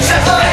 Shut up!